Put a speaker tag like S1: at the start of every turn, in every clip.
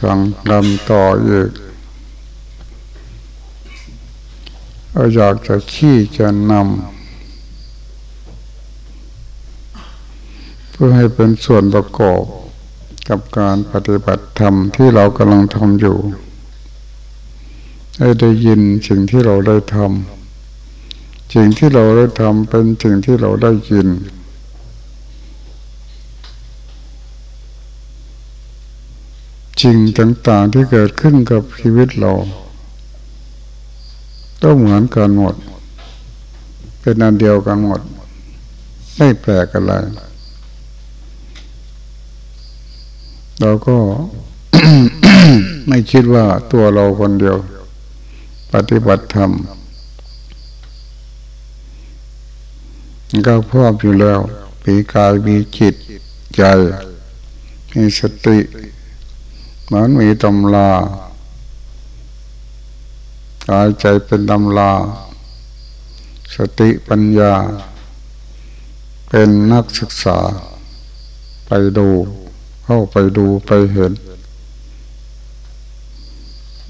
S1: ฟังลำต่ออีกเราอยากจะขี้จะนำเพื่อให้เป็นส่วนประกอบกับการปฏิบัติธรรมที่เรากำลังทำอยู่ ให้ได้ยินสิ่งที่เราได้ทำสิ่งที่เราได้ทำเป็นสิ่งที่เราได้ยิน สิ่งต่างๆที่เกิดขึ้นกับชีวิตเราต้องเหมือนกันหมด เป็นอันเดียวกันหมด ไม่แปลกอะไรเราก็ไม่คิดว่าตัวเราคนเดียว ปฏิบัติธรรมก็พร้อมอยู่แล้วปีกายมีจิตใจมีสติ เหมือนมีตำลากายใจเป็นตำลา สติปัญญา เป็นนักศึกษา ไปดูเข้าไปดูไปเห็น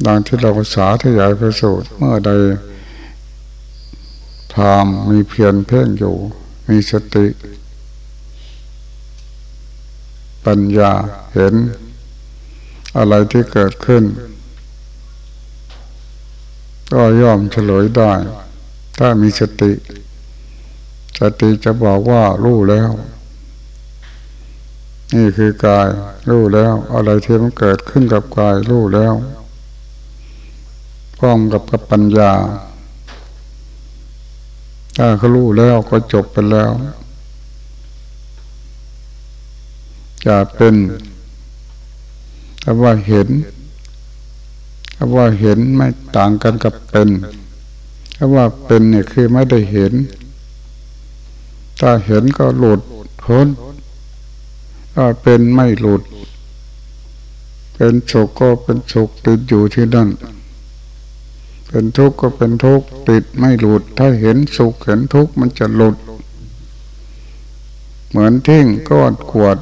S1: ดังที่เราภาษาทยายพระสูตรเมื่อใดทามมีเพียรเพ่งอยู่ มีสติ ปัญญาเห็น อะไรที่เกิดขึ้น ก็ย่อมเฉลยได้ ถ้ามีสติ สติจะบอกว่ารู้แล้ว นี่คือกายรู้แล้ว อะไรที่มันเกิดขึ้นกับกายรู้แล้วพร้อมกับกับปัญญา ถ้าเขารู้แล้วก็จบไปแล้วจะเป็น คำว่าเห็นคำว่าเห็นไม่ต่างกันกับเป็นคำว่าเป็นเนี่ยคือไม่ได้เห็น ถ้าเห็นก็หลุดพ้นถ้าเป็นไม่หลุด เป็นสุขก็เป็นสุขติดอยู่ที่นั่น เป็นทุกข์ก็เป็นทุกข์ติดไม่หลุด ถ้าเห็นสุขเห็นทุกข์มันจะหลุด เหมือนทิ้งก้อนขวด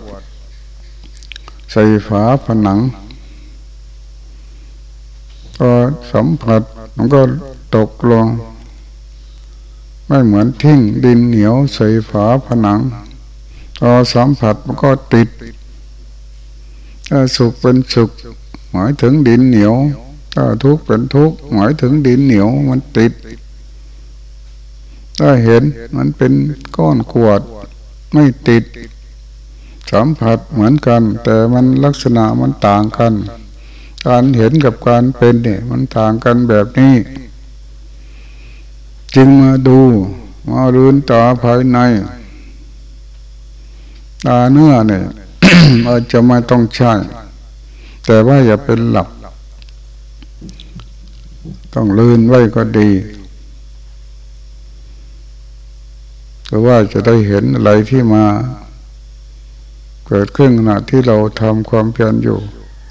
S1: ใส่ฝาผนังพอสัมผัสมันก็ตกลง ไม่เหมือนทิ้งดินเหนียวใส่ฝาผนังพอสัมผัสมันก็ติดถ้าสุขเป็นสุขหมายถึงดินเหนียวถ้าทุกข์เป็นทุกข์หมายถึงดินเหนียวมันติด ถ้าเห็นมันเป็นก้อนขวดไม่ติด สัมผัสเหมือนกัน แต่มันลักษณะมันต่างกัน การเห็นกับการเป็นเนี่ยมันต่างกันแบบนี้ จึงมาดูมาลืนตาภายใน ตาเนื้อเนี่ยอาจจะไม่ต้องใช้ แต่ว่าอย่าเป็นหลับ ต้องลืนไว้ก็ดีเพราะว่าจะได้เห็นอะไรที่มา เกิดขึ้นขณะที่เราทำความเพียรอยู่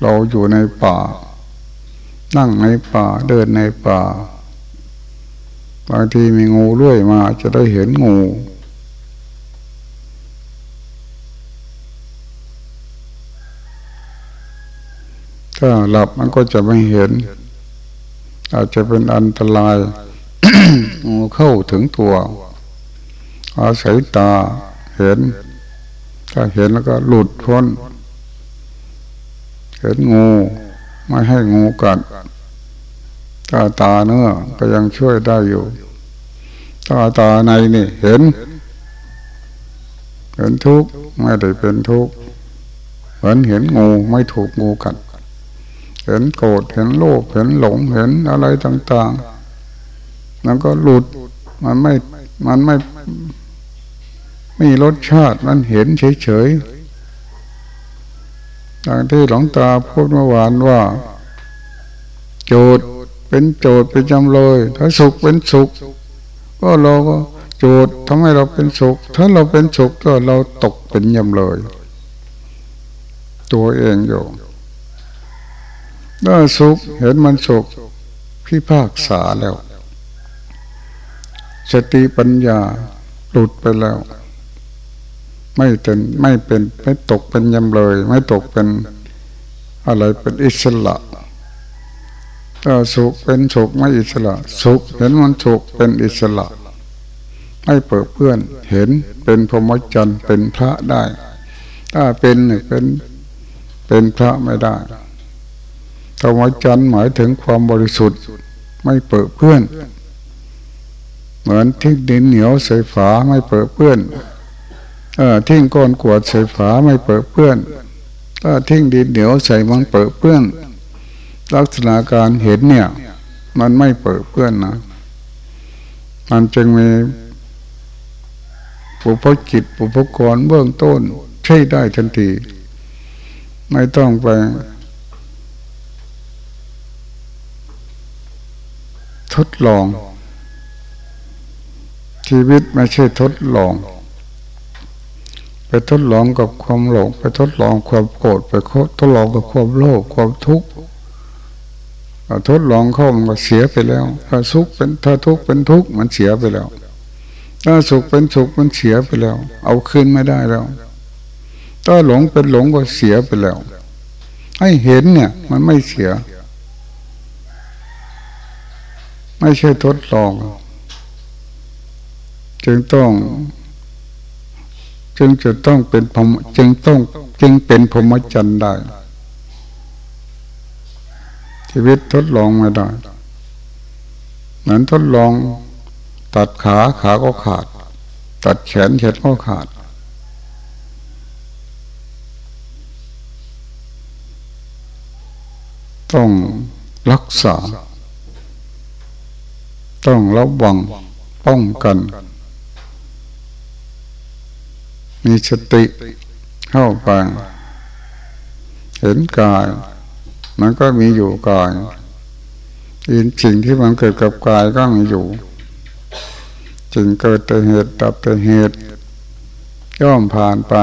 S1: เราอยู่ในป่า นั่งในป่าเดินในป่าบางทีมีงูเลื่อยมาจะได้เห็นงู ถ้าหลับมันก็จะไม่เห็น อาจจะเป็นอันตรายงูเข้าถึงตัว อาศัยตาเห็น ถ้าเห็นแล้วก็หลุดพ้น เห็นงู ไม่ให้งูกัดตาตาเนื้อก็ยังช่วยได้อยู่ตาตาในนี่เห็น เห็นทุกข์ไม่ได้เป็นทุกข์เหมือนเห็นงูไม่ถูกงูกัด เห็นโกรธเห็นโลภเห็นหลงเห็นอะไรต่างๆ แล้วก็หลุดมันไม่มันไม่ มีรสชาติมันเห็นเฉยๆอย่างที่หลวงตาพูดเมื่อวานว่า โจทย์เป็นโจทย์เป็นจำเลย ถ้าสุขเป็นสุข ก็เราก็โจทย์ทำให้เราเป็นสุข ถ้าเราเป็นสุขก็เราตกเป็นจำเลย ตัวเองอยู่ถ้าสุขเห็นมันสุขพิพากษาแล้ว สติปัญญาหลุดไปแล้ว ไม่เป็นไม่เป็นไม่ตกเป็นยำเลย ไม่ตกเป็นอะไรเป็นอิสระถ้าสุขเป็นสุขไม่อิสระสุขเห็นมันสุขเป็นอิสระไม่เปิดเพื่อนเห็นเป็นพรหมจรรย์เป็นพระได้ ถ้าเป็นเป็นเป็นพระไม่ได้ธรรมจันทร์หมายถึงความบริสุทธิ์ไม่เปิดเพื่อน เหมือนทิ้งดินเหนียวใส่ฝาไม่เปิดเพื่อน ทิ้งก้อนกวดใส่ฝาไม่เปิดเพื่อน ถ้าทิ้งดินเหนียวใส่มันเปิดเพื่อน ลักษณะการเห็นเนี่ย มันไม่เปิดเพื่อนนะ มันจึงมีปุพจิตปุพกรเบื้องต้น ใช่ได้ทันที ไม่ต้องไปทดลอง ชีวิตไม่ใช่ทดลอง ไปทดลองกับความหลงไปทดลองความโกรธไปทดลองกับความโลภความทุกข์ทดลองเข้ามันก็เสียไปแล้ว ถ้าสุขเป็นถ้าทุกข์เป็นทุกข์มันเสียไปแล้ว ถ้าสุขเป็นสุขมันเสียไปแล้ว เอาคืนไม่ได้แล้ว ถ้าหลงเป็นหลงก็เสียไปแล้ว ให้เห็นเนี่ย มันไม่เสีย ไม่ใช่ทดลอง จึงต้อง จึงจะต้องเป็นพรมจึงต้องจึงเป็นพรหมจรรย์ได้ ชีวิตทดลองไม่ได้เหมือนทดลองตัดขาขาก็ขาด ตัดแขนแขนก็ขาด ต้องรักษา ต้องระวังป้องกัน มีสติเข้าไปเห็นกาย มันก็มีอยู่กายอินสิ่งที่มันเกิดกับกายก็มีอยู่จึงเกิดแต่เหตุดับแต่เหตุ ย่อมผ่านไป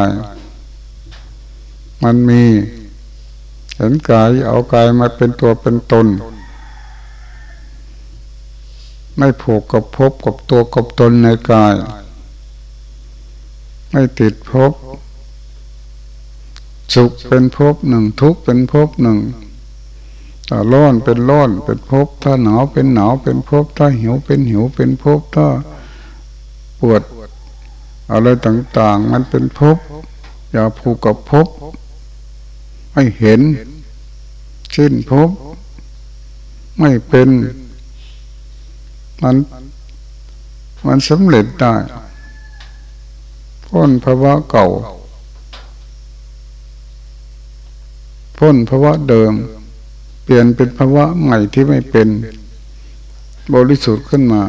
S1: มันมี เห็นกายเอากายมาเป็นตัวเป็นตน ไม่ผูกกับภพกับตัวกับตนในกาย ไม่ติดภพสุขเป็นภพหนึ่งทุกข์เป็นภพหนึ่งถ้าร้อนเป็นร้อนเป็นภพถ้าหนาวเป็นหนาวเป็นภพถ้าหิวเป็นหิวเป็นภพถ้าปวดอะไรต่างๆ มันเป็นภพอย่าผูกกับภพให้เห็นชิ้นภพไม่เป็น มัน มันสำเร็จได้ พ้นภาวะเก่า พ้นภาวะเดิม เปลี่ยนเป็นภาวะใหม่ที่ไม่เป็น บริสุทธิ์ขึ้นมา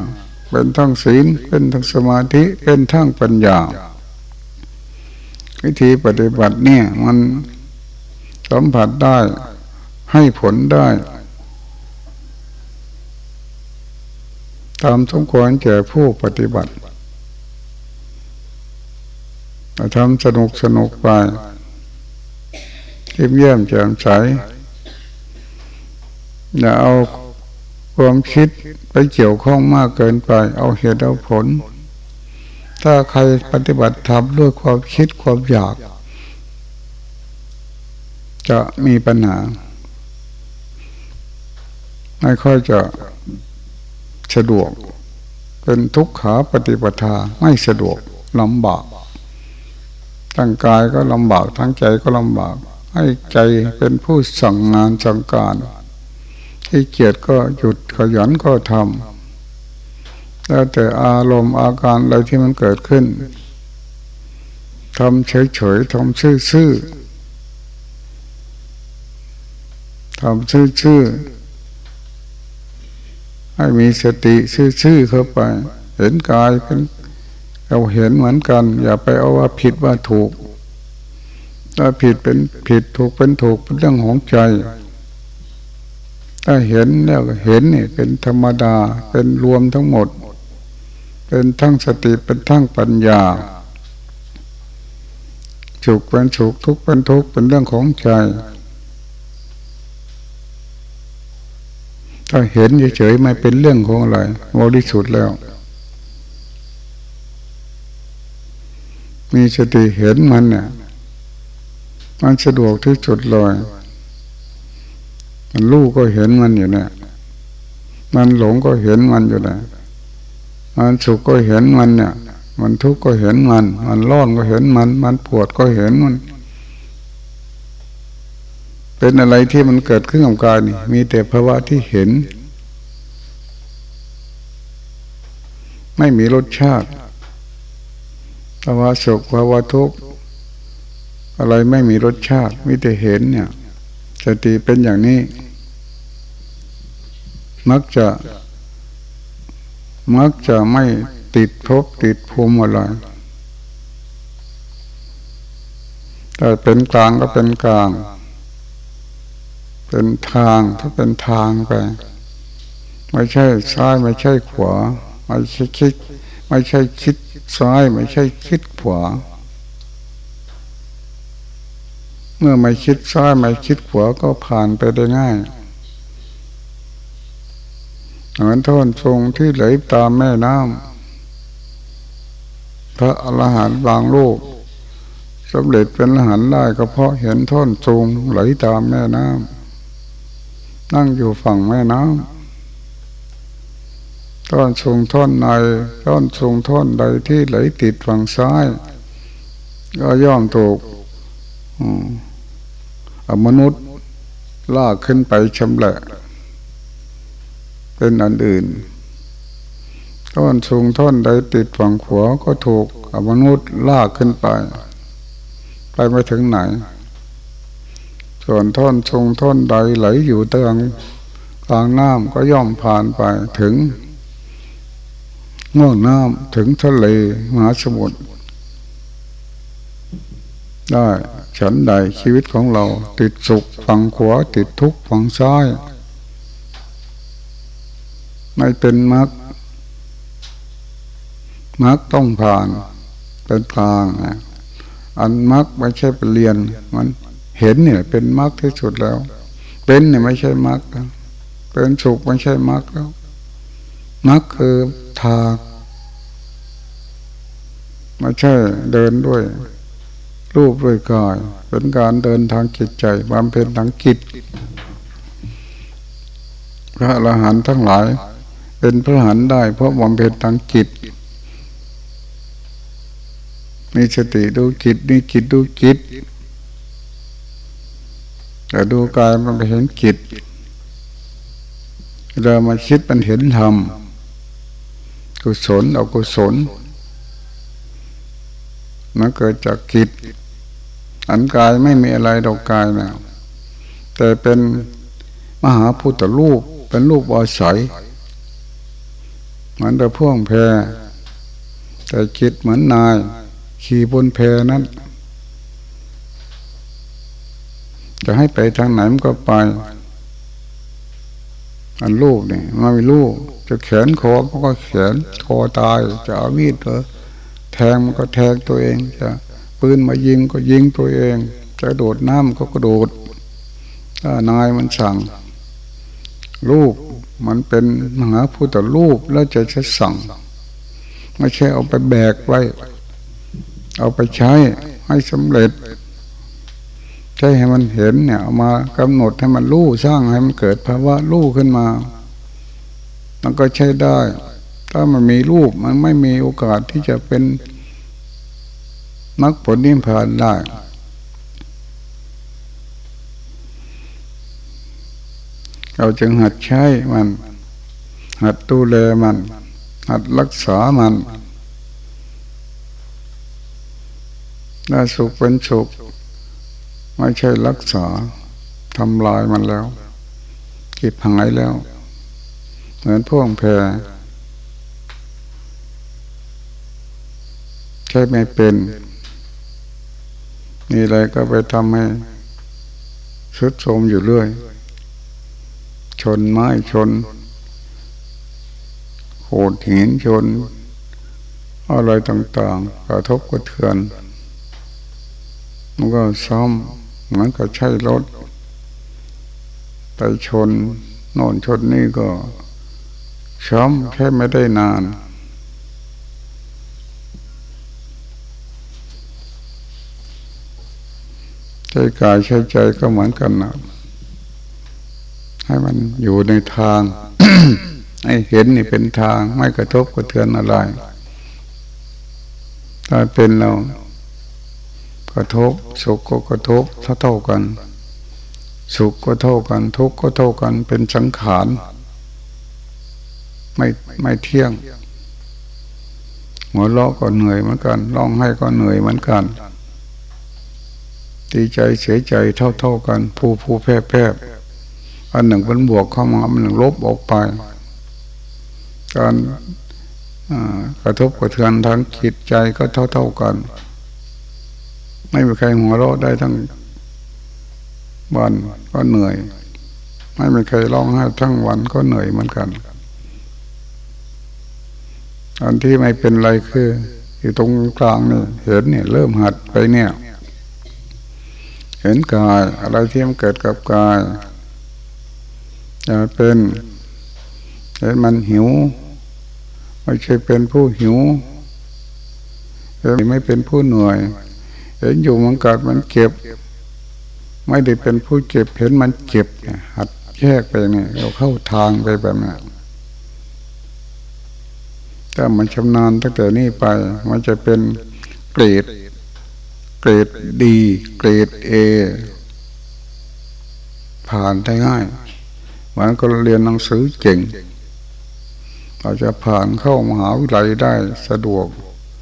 S1: เป็นทั้งศีล เป็นทั้งสมาธิ เป็นทั้งปัญญา วิธีปฏิบัติเนี่ย มันสัมผัสได้ให้ผลได้ตามสมควรแก่ผู้ปฏิบัติ ทำสนุกสนุกไปเยี่ยมเยี่ยมแจ่มใสอย่าเอาความคิดไปเกี่ยวข้องมากเกินไป เอาเหตุเอาผล ถ้าใครปฏิบัติทำด้วยความคิดความอยาก จะมีปัญหา ไม่ค่อยจะสะดวก เป็นทุกขาปฏิปทาไม่สะดวกลำบาก ทั้งกายก็ลำบากทั้งใจก็ลำบาก ให้ใจเป็นผู้สั่งงานสั่งการที่เกียจก็หยุดขยันก็ทำแล้วแต่อารมณ์อาการอะไรที่มันเกิดขึ้นทำเฉยๆทำซื่อๆทำซื่อๆให้มีสติซื่อๆเข้าไป เห็นกายเป็น เราเห็นเหมือนกัน อย่าไปเอาว่าผิดว่าถูก ถ้าผิดเป็นผิดถูกเป็นถูกเป็นเรื่องของใจ ถ้าเห็นแล้วเห็นนี่เป็นธรรมดาเป็นรวมทั้งหมด เป็นทั้งสติเป็นทั้งปัญญาสุขเป็นสุขทุกข์เป็นทุกข์เป็นเรื่องของใจถ้าเห็นเฉยๆไม่เป็นเรื่องของอะไรบริสุทธิ์แล้ว มีสติเห็นมันเนี่ยมันสะดวกที่สุดเลยมันรู้ก็เห็นมันอยู่เนี่ยมันหลงก็เห็นมันอยู่เนี่ยมันสุขก็เห็นมันเนี่ย มันทุกข์ก็เห็นมัน มันร้อนก็เห็นมัน มันปวดก็เห็นมัน เป็นอะไรที่มันเกิดขึ้นกับกายนี่ มีแต่ภาวะที่เห็น ไม่มีรสชาติ ภาวะสุขภาวะทุกข์อะไรไม่มีรสชาติมีแต่เห็นเนี่ยสติเป็นอย่างนี้ มักจะ มักจะไม่ติดทบติดภูมิอะไรแต่เป็นกลางก็เป็นกลาง เป็นทางถ้าเป็นทางไป ไม่ใช่ซ้ายไม่ใช่ขวา ไม่ใช่คิด ไม่ใช่คิดซ้าย ไม่ใช่คิดขวา เมื่อไม่คิดซ้ายไม่คิดขวาก็ผ่านไปได้ง่ายเหมือนท่อนทรงที่ไหลตามแม่น้ำพระอรหันต์บางลูกสำเร็จเป็นอรหันต์ได้ก็เพราะเห็นท่อนทรงไหลตามแม่น้ำนั่งอยู่ฝั่งแม่น้ำ ท่อนทรงท่อนในท่อนทรงท่อนใดที่ไหลติดฝั่งซ้าย ก็ย่อมถูกมนุษย์ลากขึ้นไปชำแหละเป็นอันอื่นท่อนสูงท่อนใดติดฝั่งขวาก็ถูกมนุษย์ลากขึ้นไป ไปไม่ถึงไหน ส่วนท่อนทรงท่อนใดไหลอยู่ตางกลางน้ำก็ย่อมผ่านไปถึง ง่วงน้ำถึงทะเลมหาสมุทรได้ฉันใดชีวิตของเรา ติดสุขฝั่งขวาติดทุกข์ฝั่งซ้ายไม่เป็นมรรคมรรคต้องผ่านเป็นกลางนะอันมรรคไม่ใช่เป็นเรียนมันเห็นเนี่ย เป็นมรรคที่สุดแล้ว เป็นเนี่ยไม่ใช่มรรคเป็นสุขไม่ใช่มรรคแล้วมรรคคือทาง ไม่ใช่เดินด้วย รูปด้วยกาย เป็นการเดินทางจิตใจบำเพ็ญทางจิตพระอรหันต์ทั้งหลาย เป็นพระอรหันต์ได้เพราะบำเพ็ญทางจิตมีสติดูจิตมีจิตดูจิตแต่ดูกายมันไปเห็นจิตเรามาคิดมันเห็นธรรมกุศลเอากุศล มันเกิดจากจิตอันกายไม่มีอะไรดอกกายนะแต่เป็นมหาพุทธรูปเป็นรูปอาศัยเหมือนแต่พ่วงแพรแต่จิตเหมือนนาย ขี่บนแพรนั้น จะให้ไปทางไหนมันก็ไป อันลูกเนี่ยมามีลูกจะแขนคอมันก็แขนคอตายจะเอามีดเหรอ แทงมันก็แทงตัวเอง จะปืนมายิงก็ยิงตัวเอง จะโดดน้ำก็กระโดดถ้านายมันสั่งลูกมันเป็นมหาพุทธรูปแล้วจะจะสั่ง ไม่ใช่เอาไปแบกไว้ เอาไปใช้ให้สำเร็จ ใช่ให้มันเห็นเนี่ยเอามากำหนดให้มันรู้สร้างให้มันเกิดภาวะรู้ขึ้นมา มันก็ใช้ได้ ถ้ามันมีรูปมันไม่มีโอกาสที่จะเป็นมรรคผลนิพพานได้เราจึงหัดใช้มัน หัดดูแลมัน หัดรักษามันน่าสุขเป็นสุข ไม่ใช่รักษาทำลายมันแล้วกิบหายแล้ว เหมือนพ่วงแพร ใช่ไม่เป็นมีอะไรก็ไปทำให้ชุดโทมอยู่เรื่อย ชนไม้ชนโขดหินชน อะไรต่างๆ กระทบกระเทือน มันก็ซ้อมเหมือนกับใช้รถไปชนโน่นชนนี่ก็ช้ำแค่ไม่ได้นาน ช้กายใช้ใจก็เหมือนกันนะให้มันอยู่ในทาง ให้เห็นนี่เป็นทางไม่กระทบกระเทือนอะไรถ้าเป็นเรากระทบสุขก็กระทบเท่าเท่ากัน สุขก็เท่ากัน ทุกข์ก็เท่ากันเป็นสังขารไม่ไม่เที่ยง หัวเราะก็เหนื่อยเหมือนกันร้องไห้ก็เหนื่อยเหมือนกัน ดีใจเสียใจเท่าเท่ากัน ผู้ผู้แพ้แพ้อันหนึ่งเป็นบวกเข้ามาอันหนึ่งลบออกไป การกระทบกระเทือนทางจิตใจก็เท่าเท่ากัน ไม่มีใครหัวเราะได้ทั้งวันก็เหนื่อย ไม่มีใครร้องไห้ทั้งวันก็เหนื่อยเหมือนกันอันที่ไม่เป็นไรคือ อยู่ตรงกลางนี่เห็นเนี่ย เริ่มหัดไปเนี่ย ห็นกายอะไรที่มันเกิดกับกายจะเป็นเห็นมันหิว ไม่ใช่เป็นผู้หิวเห็นไม่เป็นผู้เหนื่อย เห็นอยู่มันกัดมันเก็บ ไม่ได้เป็นผู้เจ็บเห็นมันเจ็บหัดแยกไปเนี่ยเราเข้าทางไปแบบนี้ถ้ามันชำนาญตั้งแต่นี้ไป มันจะเป็นเกรด รดดีเกรดเอผ่านได้ง่ายมันก็เรียนหนังสือเก่งเราจะผ่านเข้ามหาวิทยาลัยได้สะดวก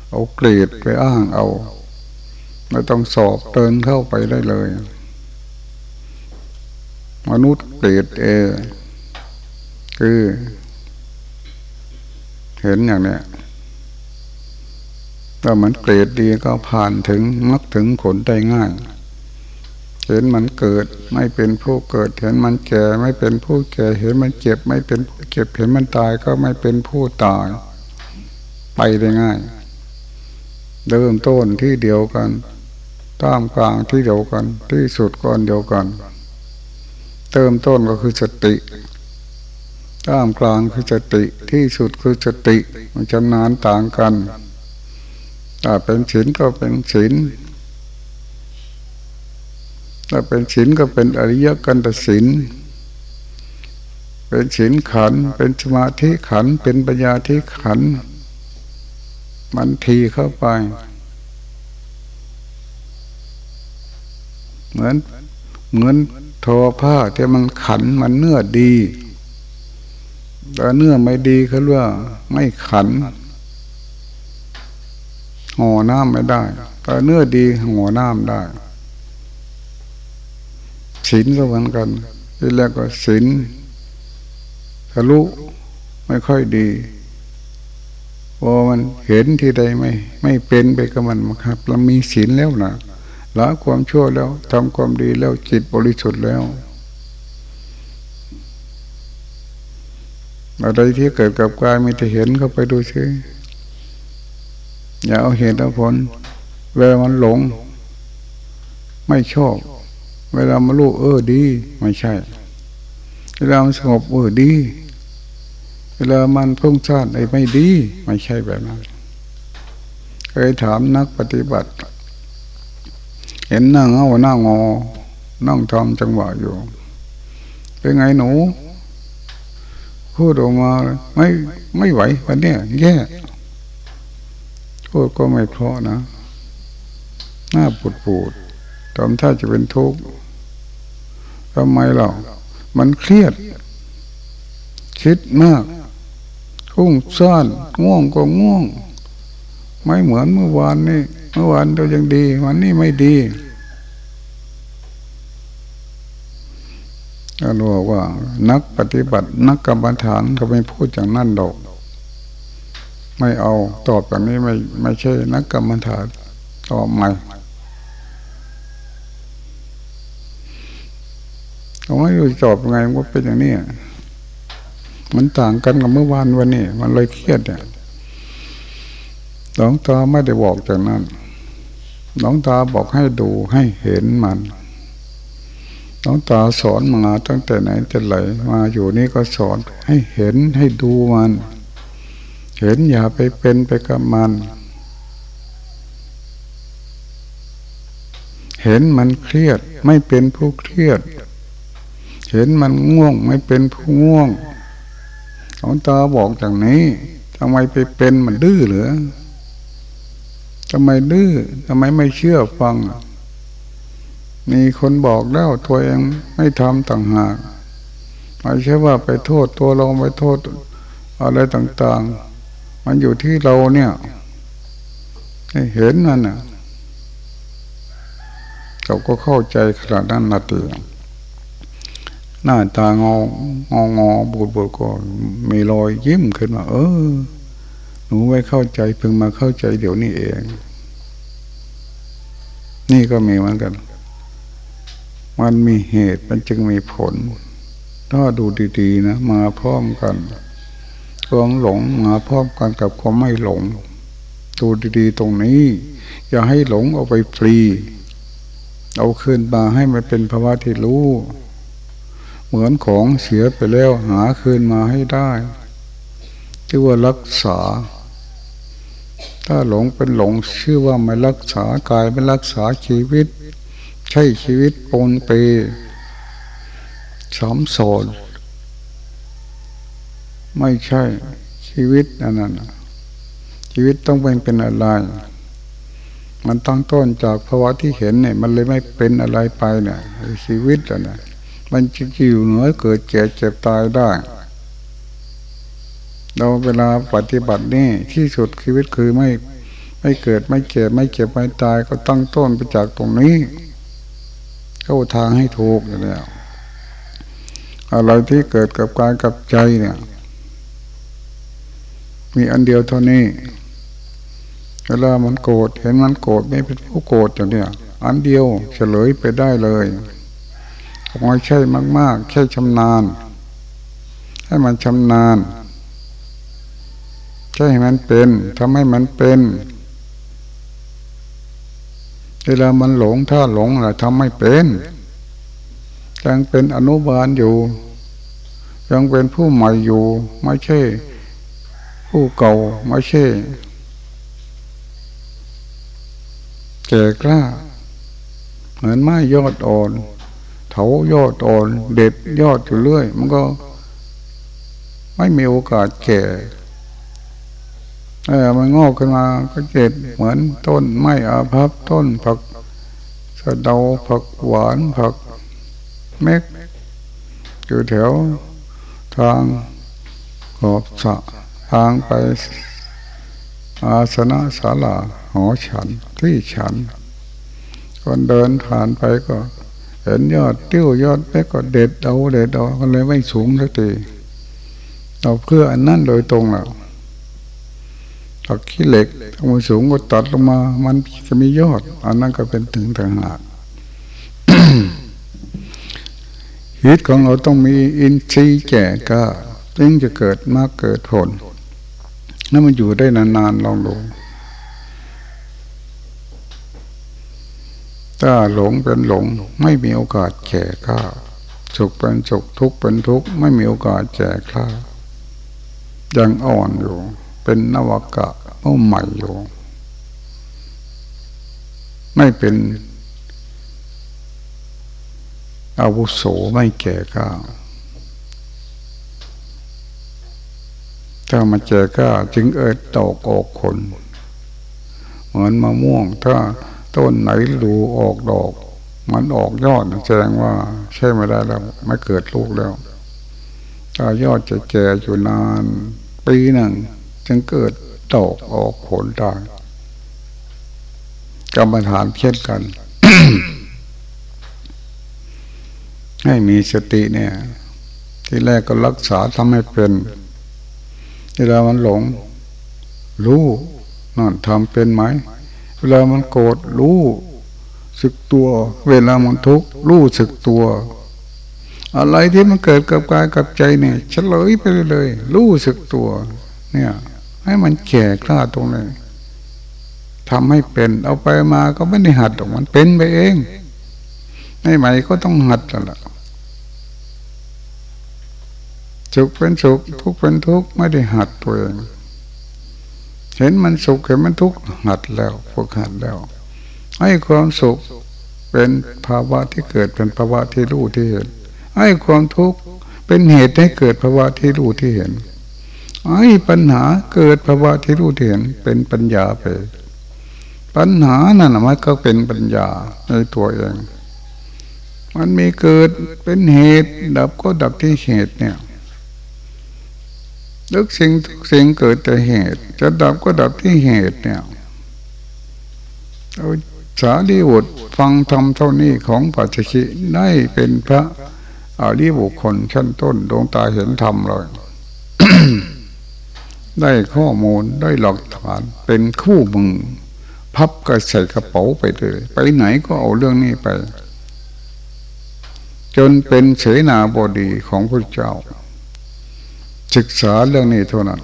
S1: เอาเกรดไปอ้างเอาไม่ต้องสอบเตินเข้าไปได้เลย มนุษย์เกรดเอคือ เห็นอย่างเนี้ย ถ้ามันเกรดดีก็ผ่านถึงมักถึงผลได้ง่าย เห็นมันเกิดไม่เป็นผู้เกิด เห็นมันแก่ไม่เป็นผู้แก่เห็นมันเจ็บไม่เป็นผู้เจ็บ เห็นมันตายก็ไม่เป็นผู้ตาย ไปได้ง่ายเริ่มต้นที่เดียวกันตามกลางที่เดียวกัน ที่สุดก่อนเดียวกัน เติมต้นก็คือสติท่ามกลางคือสติที่สุดคือสติมันชำนาญต่างกัน ถ้าเป็นศีลก็เป็นศีลถ้าเป็นศีลก็เป็นอริยกันตศีลเป็นศีลขัน เป็นสมาธิขัน เป็นปัญญาที่ขัน มันทีเข้าไป เหมือนเหมือนทอผ้าที่มันขันมันเนื้อดีแต่เนื้อไม่ดีเขาเรียกว่าไม่ขัน ห่อน้ำไม่ได้ แต่เนื้อดีห่อน้ำได้ศีลก็เหมือนกันที่แรกก็ศีลทะลุไม่ค่อยดีพอมันเห็นที่ใดไม่ ไม่เป็นไปกับมันครับเรามีศีลแล้วนะละความชั่วแล้วทำความดีแล้วจิตบริสุทธิ์แล้วอะไรที่เกิดกับกายมีแต่เห็นเข้าไปดูซิ อย่าเอาเหตุเอาผล เวลามันหลง ไม่ชอบ เวลามันรู้เออดี ไม่ใช่ เวลามันสงบเออดี เวลามันพุ่งชาติไอ้ไม่ดี ไม่ใช่แบบนั้นเคยถามนักปฏิบัติ เห็นนั่งเอาหน้างอ นั่งทำจังหวะอยู่ เป็นไงหนูพูดออกมาไม่ไม่ไหววันนี้แย่ พูดก็ไม่เพราะนะ หน้าปูดปูดทำท่าจะเป็นทุกข์ทำไมเรามันเครียด คิดมากทุ่งซ่านง่วงก็ง่วง ไม่เหมือนเมื่อวานนี่เมื่อวานเรายังดี วันนี้ไม่ดีก็รู้ว่า นักปฏิบัติ นักกรรมฐานเขาไม่พูดอย่างนั้นดอก ไม่เอาตอบแบบนี้ไม่ไม่ใช่นักกรรมฐานตอบใหม่เขาไม่รู้ตอบยังไงว่าเป็นอย่างนี้มันต่างกันกับเมื่อวานวันนี้มันเลยเครียดเนี่ยหลวงตาไม่ได้บอกจากนั้นหลวงตาบอกให้ดูให้เห็นมันน้องตาสอนมาตั้งแต่ไหนแต่ไหนมาอยู่นี่ก็สอนให้เห็นให้ดูมัน เห็นอย่าไปเป็นไปกับมัน เห็นมันเครียดไม่เป็นผู้เครียด เห็นมันง่วงไม่เป็นผู้ง่วงหลวงตาบอกอย่างนี้ทำไมไปเป็นมันดื้อหรือทำไมดื้อทำไมไม่เชื่อฟัง มีคนบอกแล้วตัวเองไม่ทำต่างหากไม่ใช่ว่าไปโทษตัวเราไปโทษอะไรต่าง ๆ มันอยู่ที่เราเนี่ยเห็นนั่นน่ะเราก็เข้าใจขนาดนั้นนาทีหน้าตางององอบูดบูดก็มีรอยยิ้มขึ้นมา เออ หนูไม่เข้าใจเพิ่งมาเข้าใจเดี๋ยวนี้เอง นี่ก็มีเหมือนกัน มันมีเหตุมันจึงมีผล ถ้าดูดีๆนะ มาพร้อมกัน ความหลงมาพร้อมกันกับความไม่หลงดูดีๆตรงนี้ อย่าให้หลงเอาไปฟรี เอาคืนมาให้มันเป็นภาวะที่รู้ เหมือนของเสียไปแล้วหาคืนมาให้ได้ที่ว่ารักษา ถ้าหลงเป็นหลงชื่อว่าไม่รักษากายไม่รักษาชีวิต ใช่ชีวิตปนเปสามโซน ไม่ใช่ชีวิตอันนั้นชีวิตต้องเป็นเป็นอะไรมันตั้งต้นจากภาวะที่เห็นเนี่ย มันเลยไม่เป็นอะไรไปเนี่ยชีวิตอะนะมันจะอยู่เหนือเกิดเจ็บเจ็บตายได้ เราเวลาปฏิบัตินี่ที่สุดชีวิตคือไม่ไม่เกิดไม่เจ็บไม่เจ็บไม่ตายก็ตั้งต้นไปจากตรงนี้เข้าทางให้ถูกอย่างนี้อะไรที่เกิดกับกายกับใจเนี่ย มีอันเดียวเท่านี้เวลามันโกรธเห็นมันโกรธไม่เป็นผู้โกรธอย่างเนี้ยอันเดียวเฉลยไปได้เลยไม่ใช่มาก ๆ แค่ชำนาญ ให้มันชำนาญใช่ให้มันเป็นทำให้มันเป็นเวลามันหลงถ้าหลงอะทำไม่เป็นยังเป็นอนุบาลอยู่ ยังเป็นผู้ใหม่อยู่ ไม่ใช่ ผู้เก่าไม่ใช่แก่กล้า เหมือนไม้ยอดอ่อนเถายอดอ่อน เด็ดยอดอยู่เรื่อย มันก็ ไม่มีโอกาสแก่เออมันงอกขึ้นมาก็เจ็ดเหมือนต้นไม้อาพับต้นผักสะเดาผักหวานผักเม็กอยู่แถวทางขอบสะ ทางไปอาสนะศาลาหอฉันที่ฉัน คนเดินผ่านไปก็เห็นยอดติ้วยอดเล็กก็เด็ดเอาเด็ดเอาก็เลยไม่สูงสักทีเอาเพื่ออันนั้นโดยตรงแล้วตักขี้เหล็กถ้ามันสูงก็ตัดลงมา มันจะมียอด อันนั้นก็เป็นถึงทางหากชีวิตของเราต้องมีอินทรีย์แก่ก็จึงจะเกิดมากเกิดผล นั่นมันอยู่ได้นานๆลองดูถ้าหลงเป็นหลง ไม่มีโอกาสแก่ข้าสุขเป็นสุขทุกข์เป็นทุกข์ไม่มีโอกาสแก่ข้ายังอ่อนอยู่ เป็นนวกะเมื่อใหม่อยู่ ไม่เป็นอาวุโสไม่แก่ข้า ถ้ามาเจอก้าจึงเอิดตกออกคน เหมือนมะม่วง ถ้าต้นไหนรูออกดอก มันออกยอดแสดงว่า ใช่ไม่ได้แล้ว ไม่เกิดลูกแล้ว ถ้ายอดจะแก่อยู่นาน ปีหนึ่ง จึงเกิดดอกออกผลได้กรรมฐานเช่นกัน ให้มีสติเนี่ย ที่แรกก็รักษาทำให้เป็น เวลามันหลง รู้นั่นทำเป็นไหม เวลามันโกรธรู้สึกตัว เวลามันทุกข์รู้สึกตัว อะไรที่มันเกิดกับกายกับใจเนี่ยเฉลยไปเลย รู้สึกตัว เนี่ย ให้มันแก่กล้าตรงนี้ทำให้เป็น เอาไปมาก็ไม่ได้หัดหรอกมันเป็นไปเองในใหม่ก็ต้องหัดแล้วล่ะ สุขเป็นสุขทุกข์เป็นทุกข์ไม่ได้หัดตัวเองเห็นมันสุขเห็นมันทุกข์หัดแล้วฝึกหัดแล้ว ให้ความสุขเป็นภาวะที่เกิดเป็นภาวะที่รู้ที่เห็น ให้ความทุกข์เป็นเหตุให้เกิดภาวะที่รู้ที่เห็นให้ปัญหาเกิดภาวะที่รู้ที่เห็นเป็นปัญญาไป ปัญหานั่นมันก็เป็นปัญญาในตัวเอง มันมีเกิดเป็นเหตุดับก็ดับที่เหตุเนี่ย ทุกสิ่งทุกสิ่งเกิดแต่เหตุ จะดับก็ดับที่เหตุเนี่ยเอาสารีบุตรฟังธรรมเท่านี้ของปัจจิได้เป็นพระอารีบุคคลชั้นต้นดวงตาเห็นธรรมเลยได้ข้อมูลได้หลักฐานเป็นคู่มือพับก็ใส่กระเป๋าไปเลยไปไหนก็เอาเรื่องนี้ไป จนเป็นเสนาบดีของพระเจ้า ศึกษาเรื่องนี้เท่านั้น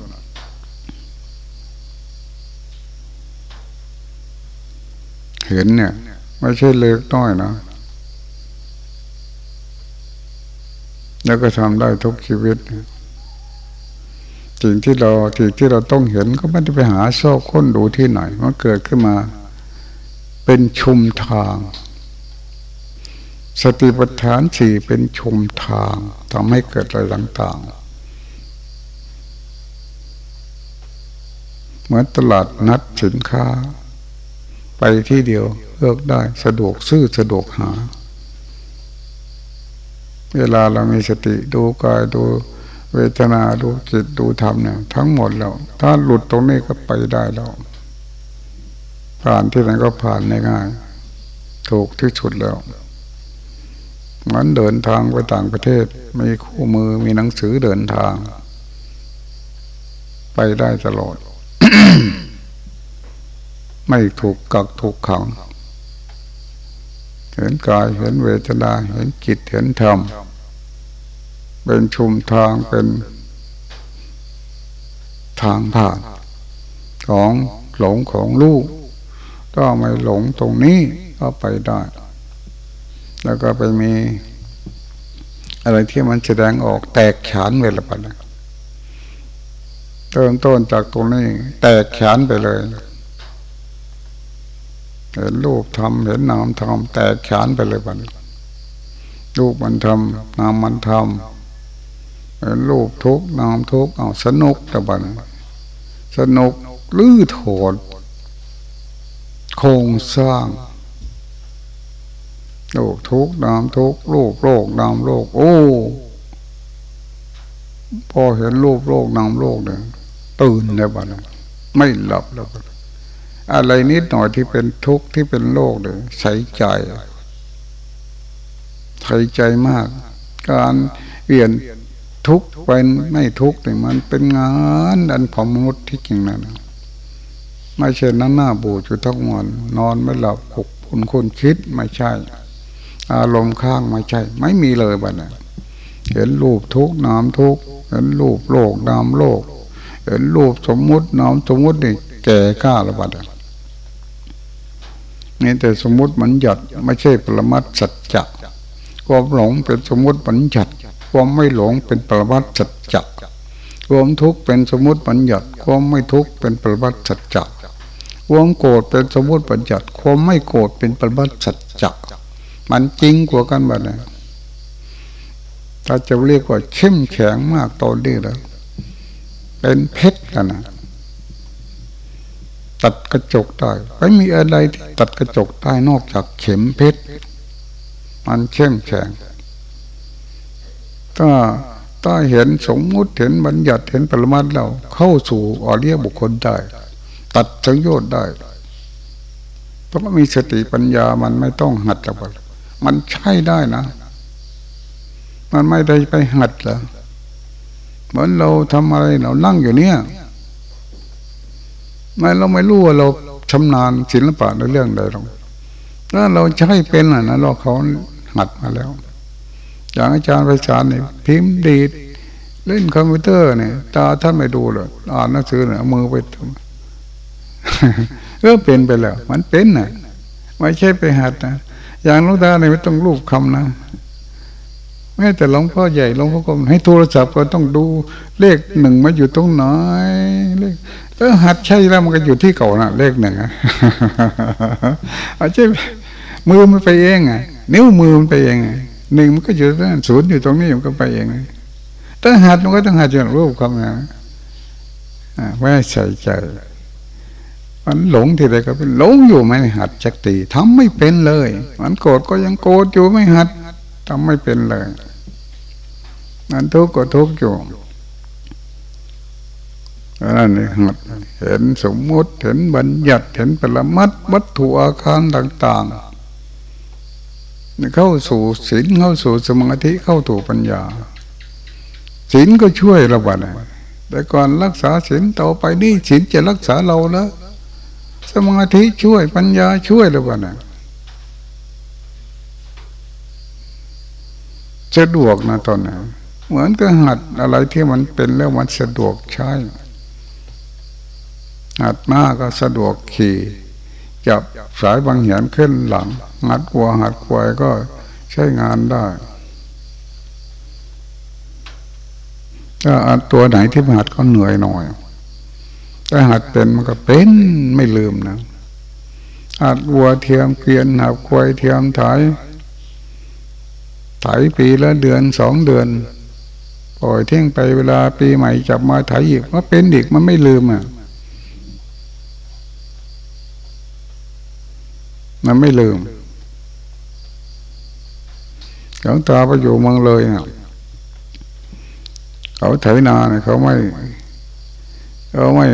S1: เห็นเนี่ย ไม่ใช่เล็กน้อยนะ แล้วก็ทำได้ทุกชีวิตสิ่งที่เราสิ่งที่เราต้องเห็นก็ไม่ได้ไปหาซอกค้นดูที่ไหนมันเกิดขึ้นมา เป็นชุมทางสติปัฏฐานสี่เป็นชุมทางทำให้เกิดอะไรต่างๆ เหมือนตลาดนัดสินค้า ไปที่เดียวเลือกได้สะดวกซื้อสะดวกหา เวลาเรามีสติดูกายดูเวทนาดูจิตดูธรรมเนี่ยทั้งหมดแล้วถ้าหลุดตรงนี้ก็ไปได้แล้วผ่านที่ไหนก็ผ่านง่ายถูกที่สุดแล้วเหมือนเดินทางไปต่างประเทศ มีคู่มือมีหนังสือเดินทาง ไปได้ตลอด ไม่ถูกกักถูกขัง เห็นกายเห็นเวทนาเห็นจิตเห็นธรรม เป็นชุมทางเป็นทางผ่านของหลงของลูกก็ไม่หลงตรงนี้ก็ไปได้ แล้วก็ไปมี อะไรที่มันแสดงออกแตกฉานเวลาปัน เริ่มต้นจากตรงนี้ แตกฉานไปเลยเห็นรูปทำเห็นนามทำแตกฉานไปเลยบันรูปมันทำนามมันทำเห็นรูปทุกนามทุกเอาสนุกตะบันสนุกลื้อโถอนโครงสร้างรูปทุกนามทุกรูปโลกนามโลก โอ้พอเห็นรูปโลกนามโลกเนี่ย ตื่นเลยบ้านไม่หลับแล้วอะไรนิดหน่อยที่เป็นทุกข์ที่เป็นโลกเลยใส่ใจใส่ใจมาก การเปลี่ยนทุกข์เป็นไม่ทุกข์เนี่ยมันเป็นงานอันของมนุษย์ที่จริงนะไม่ใช่นั่นหน้าบูดอยู่ทั้งวันนอนไม่หลับขุกคุณคนคิดไม่ใช่ อารมณ์ข้างไม่ใช่ ไม่มีเลยบ้านเห็นรูปทุกนามทุกเห็นรูปโลกนามโลก รูปสมมุตินามสมมุตินี่แก่ข้าละบัดนี่แต่สมมุติมันหยัดไม่ใช่ปรมัตสัจจะความหลงเป็นสมมุติบัญญัติความไม่หลงเป็นปรมัตสัจจะความทุกข์เป็นสมมุติบัญญัติความไม่ทุกข์เป็นปรมัตสัจจะความโกรธเป็นสมมุติบัญญัติความไม่โกรธเป็นปรมัตสัจจะมันจริงกว่ากันบ้างนะถ้าจะเรียกว่าเข้มแข็งมากตอนนี้แล้ว เป็นเพชรนะตัดกระจกได้ไม่มีอะไรที่ตัดกระจกได้นอกจากเข็มเพชรมันเข้มแข็งถ้าถ้าเห็นสมมุติเห็นบัญญัติเห็นปรมัตเราเข้าสู่อริยบุคคลได้ ตัดสังโยชน์ได้เพราะมีสติปัญญามันไม่ต้องหัดหรอกมันใช่ได้นะ มันไม่ได้ไปหัดหรอ เหมือนเราทำอะไรเรานั่งอยู่เนี่ยไม่เราไม่รู้ว่าเราชำนาญศิลปะในเรื่องใดหรอกถ้าเราใช้เป็นอะนะเราเขาหัดมาแล้ว อย่างอาจารย์ไปสารเนี่ยพิมพ์ดีดเล่นคอมพิวเตอร์เนี่ยตาท่านไม่ดูเลยอ่านหนังสือเนี่ยมือไปทำก็เป็นไปแล้ว มันเป็นน่ะ ไม่ใช่ไปหัดนะอย่างลูกตาเนี่ยไม่ต้องรูปคำนะ แม้แต่หลวงพ่อใหญ่หลวงพ่อกรมให้โทรศัพท์ก็ต้องดูเลขหนึ่งมาอยู่ตรงไหนเลขเออหัดใช่แล้วมันก็อยู่ที่เก่านะเลขหนึ่งอะอาจจะมือมันไปเองไงนิ้วมือมันไปเองหนึ่งมันก็อยู่นั่นศูนย์อยู่ตรงนี้มันก็ไปเองถ้าหัดมันก็ต้องหัดจนรู้ความนะไม่ใส่ใจมันหลงที่ใดก็เป็นหลงอยู่ไม่หัดจักตีทำไม่เป็นเลย มันโกรธก็ยังโกรธอยู่ไม่หัด ทำไม่เป็นเลยมันทุกข์ก็ทุกข์อยู่นั่นนี่เห็นสมมุติเห็นบัญญัติเห็นปรมัตวัตถุอาการต่างๆ เข้าสู่ศีลเข้าสู่สมาธิเข้าถูกปัญญาศีลก็ช่วยเราบ้างแต่ก่อนรักษาศีลต่อไปนี่ศีลจะรักษาเราแล้วสมาธิช่วยปัญญาช่วยเราบ้าง สะดวกนะตอนนั้นเหมือนกับหัดอะไรที่มันเป็นแล้วมันสะดวกใช้หัดหน้าก็สะดวกขี่ จับสายบางเหียนขึ้นหลังหัดวัวหัดควายก็ใช้งานได้ถ้าตัวไหนที่หัดก็เหนื่อยหน่อยถ้าหัดเป็นมันก็เป็นไม่ลืมนะหัดวัวเทียมเกลียนหัดควายเทียมถ่าย ถ่ายปีละเดือนสองเดือนปล่อยเที่ยงไปเวลาปีใหม่จับมาถ่ายอีกว่าเป็นอีกมันไม่ลืมอะมันไม่ลืมหลวงตาไปอยู่เมืองเลยเนี่ยเขาไถนาเนี่ยเขาไม่เขาไม่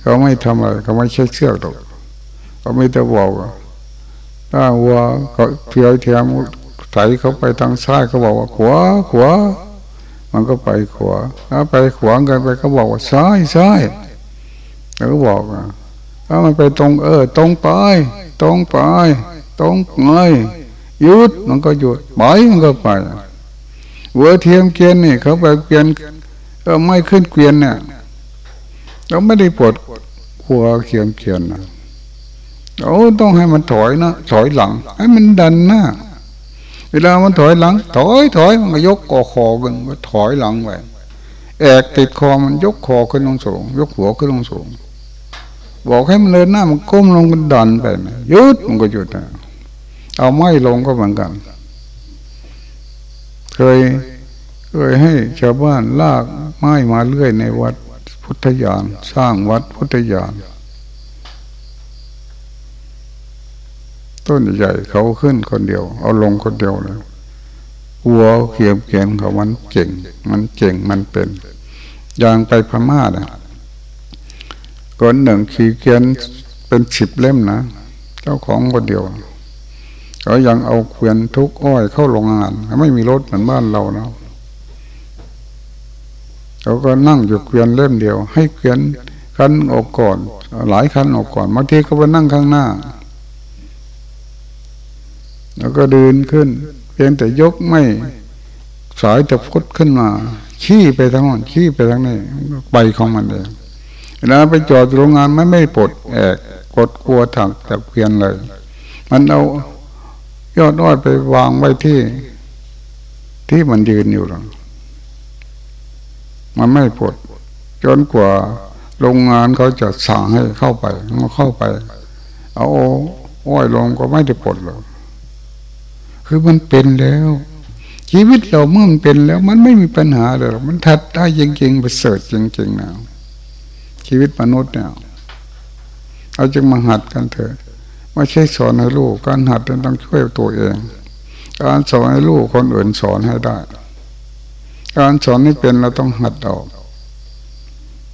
S1: เขาไม่ทำอะไรเขาไม่ใช้เชือกหรอกเขาไม่จะบอกถ้าวัวเขาเพียเทียม ไถเขาไปทางซ้ายเขาบอกว่าขวาขวามันก็ไปขวาถ้าไปขวางกันไปเขาบอกว่าซ้ายซ้ายเขาบอกอะถ้ามันไปตรงเออ ตรงไป ตรงไป ตรงเงหยุดมันก็หยุดไปมันก็ไปวัวเทียมเกียนนี่เขาไปเกียนก็ไม่ขึ้นเกวียนเนี่ยเราไม่ได้ปวดหัวเขียมเขียนนะโอ้ต้องให้มันถอยนะถอยหลัง ให้มันดันหน้า เวลามันถอยหลัง ถอยถอยมันก็ยกกอคอกันก็ถอยหลังไปแอกติดคอมันยกคอขึ้นลงสูง ยกหัวขึ้นลงสูง บอกให้มันเดินหน้ามันก้มลงมันดันไปนะยุดมันก็หยุดนะเอาไม่ลงก็เหมือนกัน เคยเคยให้ชาวบ้านลากไม้มาเรื่อยในวัดพุทธยาน สร้างวัดพุทธยาน ต้นใหญ่เขาขึ้นคนเดียว เอาลงคนเดียวเลยหัวเขียมเขียนเขามันเก่ง มันเก่งมันเป็นอย่างไปพม่านะคนหนึ่งขี่เกียนเป็นสิบเล่มนะเจ้าของคนเดียวเขายังเอาเกวียนทุกอ้อยเข้าโรงงาน ไม่มีรถเหมือนบ้านเรานะเขาก็นั่งอยู่เกวียนเล่มเดียว ให้เกวียนคันออกก่อน หลายคันออกก่อนบางทีก็ไปนั่งข้างหน้า แล้วก็เดินขึ้นเพียงแต่ยกไม่สายตะพุดขึ้นมา ขี้ไปทางนั้นขี้ไปทางนี้ไปของมันเองแล้วไปจอดโรงงานไม่ไม่ปลดแอกกดกลัวถังจากเพียนเลย มันเอายอดน้อยไปวางไว้ที่ ที่มันยืนอยู่หรอมันไม่ปลดจนกว่าโรงงานเขาจะสั่งให้เข้าไปมันเข้าไป เอาอ้อยลงก็ไม่ได้ปลดหรอก คือมันเป็นแล้ว ชีวิตเราเมื่อมันเป็นแล้ว มันไม่มีปัญหาเลยมันทัดได้จริงๆไปเสริฐจริงๆนะชีวิตมนุษย์เนี่ยเราจึงมาหัดกันเถอะไม่ใช่สอนให้ลูกการหัดต้องช่วยตัวเอง การสอนให้ลูกคนอื่นสอนให้ได้ การสอนให้เป็นเราต้องหัดออก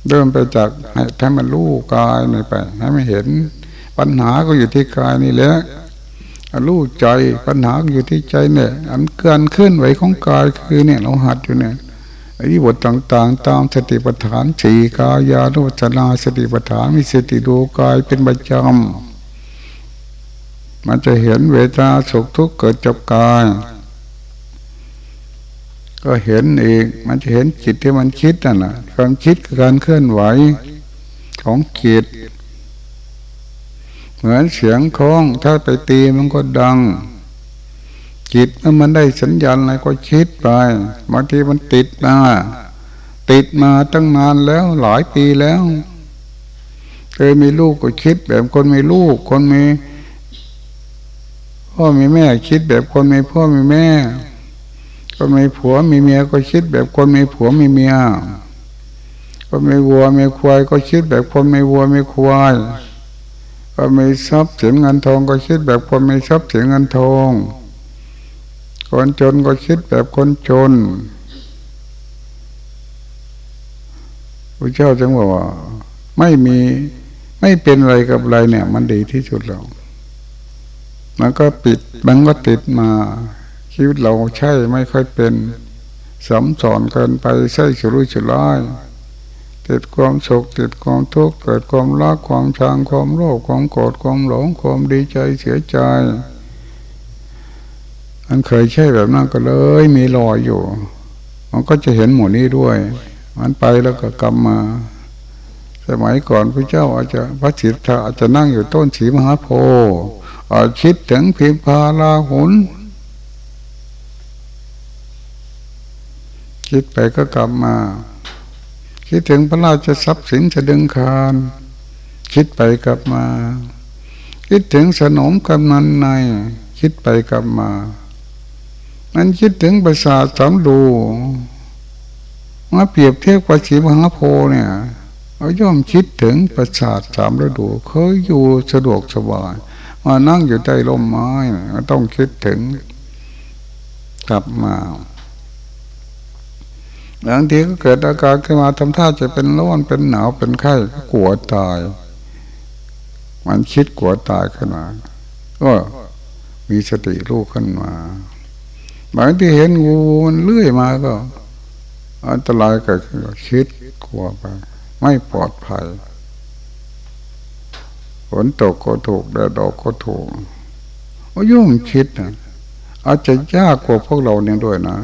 S1: เดินไปจากให้ให้มันรู้กายไป ให้มันเห็น ปัญหาก็อยู่ที่กายนี่แหละ รู้ใจปัญหาอยู่ที่ใจเนี่ย อันเกินขึ้นไหวของกายคือเนี่ยเราหัดอยู่เนี่ยอริบทต่างๆ ตามสติปัฏฐานสี่กายานุจนาสติปัฏฐานมีสติดูกายเป็นประจำมันจะเห็นเวทนาสุขทุกข์เกิดจากกาย ก็เห็นเองมันจะเห็นจิตที่มันคิดนั่นแหละความคิดคือการเคลื่อนไหวของจิต เหมือนเสียงคล้อง ถ้าไปตีมันก็ดัง จิตเมื่อมันได้สัญญาณอะไรก็คิดไปบางทีมันติดมาติดมาตั้งนานแล้วหลายปีแล้วเคยมีลูกก็คิดแบบคนมีลูก คนมีพ่อมีแม่คิดแบบคนมีพ่อมีแม่ คนมีผัวมีเมียก็คิดแบบคนมีผัวมีเมียคนมีวัวมีควายก็คิดแบบคนมีวัวมีควาย คนมีทรัพย์สินเงินทองก็คิดแบบคนมีทรัพย์สินเงินทอง คนจนก็คิดแบบคนจนพระเจ้าจึงบอกว่า ไม่มีไม่เป็นอะไรกับอะไรเนี่ย มันดีที่สุดแล้วมันก็ปิดมันก็ติดมาชีวิตเราใช่ไม่ค่อยเป็นสมสอนเกินไปใช่สุรุ่ยสุร่าย ติดความสุขติดความทุกข์เกิดความรักความชังความโลภความโกรธความหลงความดีใจเสียใจมันเคยใช่แบบนั้นก็เลย มีรอยอยู่ มันก็จะเห็นหมดนี้ด้วย มันไปแล้วก็กลับมา สมัยก่อนพระเจ้าอาจจะพระสิทธาอาจจะนั่งอยู่ต้นสีมหาโพธิ์คิดถึงพิมพาลาหุนคิดไปก็กลับมา คิดถึงพระราชทรัพย์สินจะดึงคารคิดไปกลับมา คิดถึงสนมกำนันในคิดไปกลับมา มันคิดถึงประสาทสามดูมาเปรียบเทียบกับสีมหาโพเนี่ยเราย่อมคิดถึงประสาทสามฤดูเคยอยู่สะดวกสบายมานั่งอยู่ใต้ร่มไม้ต้องคิดถึงกลับมา บางทีก็เกิดอาการขึ้นมาทำท่าจะเป็นร้อนเป็นหนาวเป็นไข้กลัวตาย มันคิดกลัวตายขึ้นมาก็มีสติรู้ขึ้นมาบางที่เห็นงูมันเลื่อยมาก็ อันตรายเกิดขึ้นก็คิดกลัวไปไม่ปลอดภัยฝนตกก็ถูกแดดออกก็ถูกก็ยุ่งคิดนะอาจจะยากกว่าพวกเราเนี่ยด้วยนะ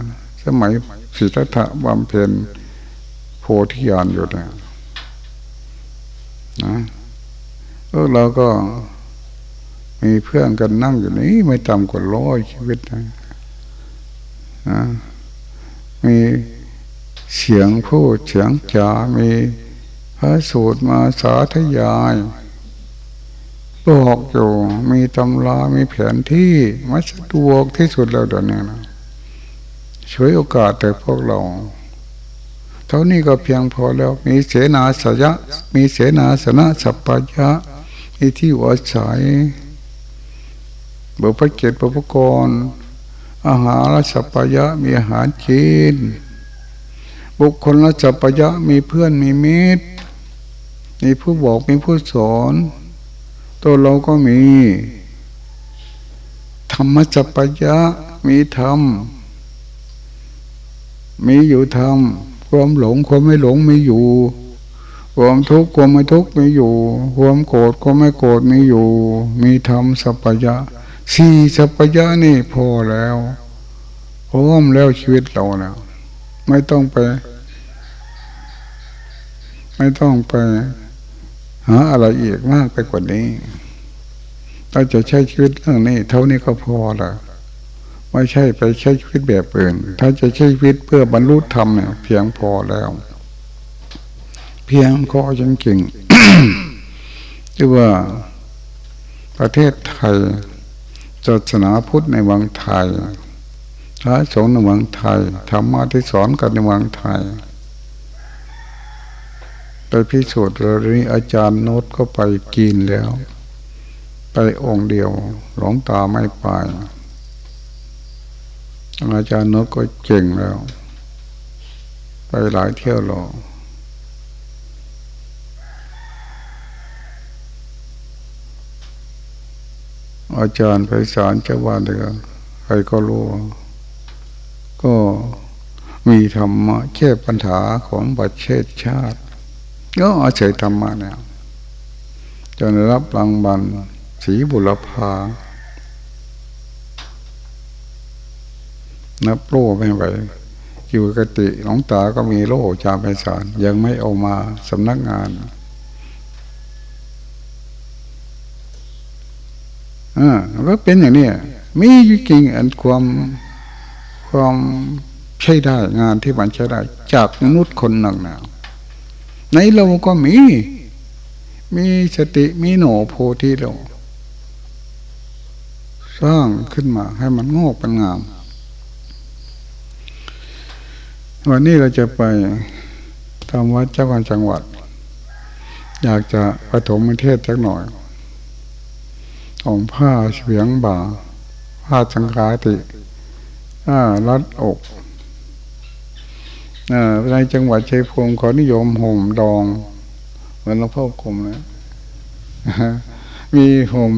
S1: สมัยสิทธัตถะบำเพ็ญโพธิญาณอยู่เนี่ยนะเออเราก็มีเพื่อนกันนั่งอยู่นี้ไม่ต่ำกว่าร้อยชีวิตนะนะมีเสียงพูดเสียงจามีพระสูตรมาสาธยายบอกอยู่มีตำรา มีแผนที่มาสะดวกที่สุดแล้วเดี๋ยวนี้นะ ช่วยโอกาสแต่พวกเรา เท่านี้ก็เพียงพอแล้ว มีเสนาสยะ มีเสนาสนะสัพพยะมีที่วัดสายบุพเกตบุพกร อาหารสัพพยะมีอาหารกินบุคคลละสัพพยะมีเพื่อนมีมิตร มีผู้บอกมีผู้สอน ตัวเราก็มี ธรรมจัปยะมีธรรม มีอยู่ธรรมความหลงความไม่หลงมีอยู่ ความทุกข์ความไม่ทุกข์มีอยู่ ความโกรธความไม่โกรธมีอยู่ มีธรรมสัพยะสี่สัพยะนี่พอแล้วพร้อมแล้วชีวิตเราแล้วไม่ต้องไป ไม่ต้องไปหาอะไรอีกมากไปกว่านี้ถ้าจะใช้ชีวิตเรื่องนี้ เท่านี้ก็พอละ ไม่ใช่ไปใช้ชีวิตแบบอื่น ถ้าจะใช้ชีวิตเพื่อบรรลุธรรมเนี่ยเพียงพอแล้ว เพียงพอจริงๆที่ว่าประเทศไทยศาสนาพุทธในวังไทยพระสงฆ์ในวังไทยธรรมะที่สอนกันในวังไทยไปพิสูจน์เรื่องนี้อาจารย์โน้ตก็ไปกินแล้ว ไปองค์เดียว หลงตาไม่ไป อาจารย์น้ตก็เก่งแล้ว ไปหลายเที่ยวหรออาจารย์ไปสารเจ้าบ้านเลยใครก็รู้ ก็มีธรรมะแค่ปัญหาของประเทศชาติ ก็อาศัยธรรมะเนี่ยจนรับรางวัลสีบุรพา นับโล่ไม่ไหวอยู่กติหลวงตาก็มีโล่จามไพศาลยังไม่เอามาสำนักงานอ่าก็เป็นอย่างนี้มีอยู่จริงอันความความใช้ได้งานที่มันใช้ได้ จากมนุษย์คนหนึ่งนะในเราก็มี มีสติมีโหนโพธิเราสร้างขึ้นมาให้มันงอกเป็นงาม วันนี้เราจะไปทำวัดเจ้าการจังหวัด อยากจะปฐมเทศสักหน่อยของผ้าเฉียงบ่า ผ้าสังฆาติผ้ารัดอกในจังหวัดชัยภูมิเขานิยมห่มดอง เหมือนหลวงพ่อคมนะมีห่ม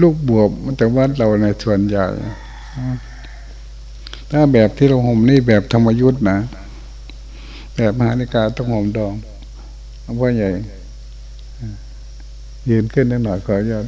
S1: ลูกบวบแต่วัดเราในส่วนใหญ่ ถ้าแบบที่เราห่มนี่แบบธรรมยุทธ์นะ แบบมหานิกาต้องห่มดองว่าใหญ่ ยืนขึ้นนิดหน่อยขออนุญาต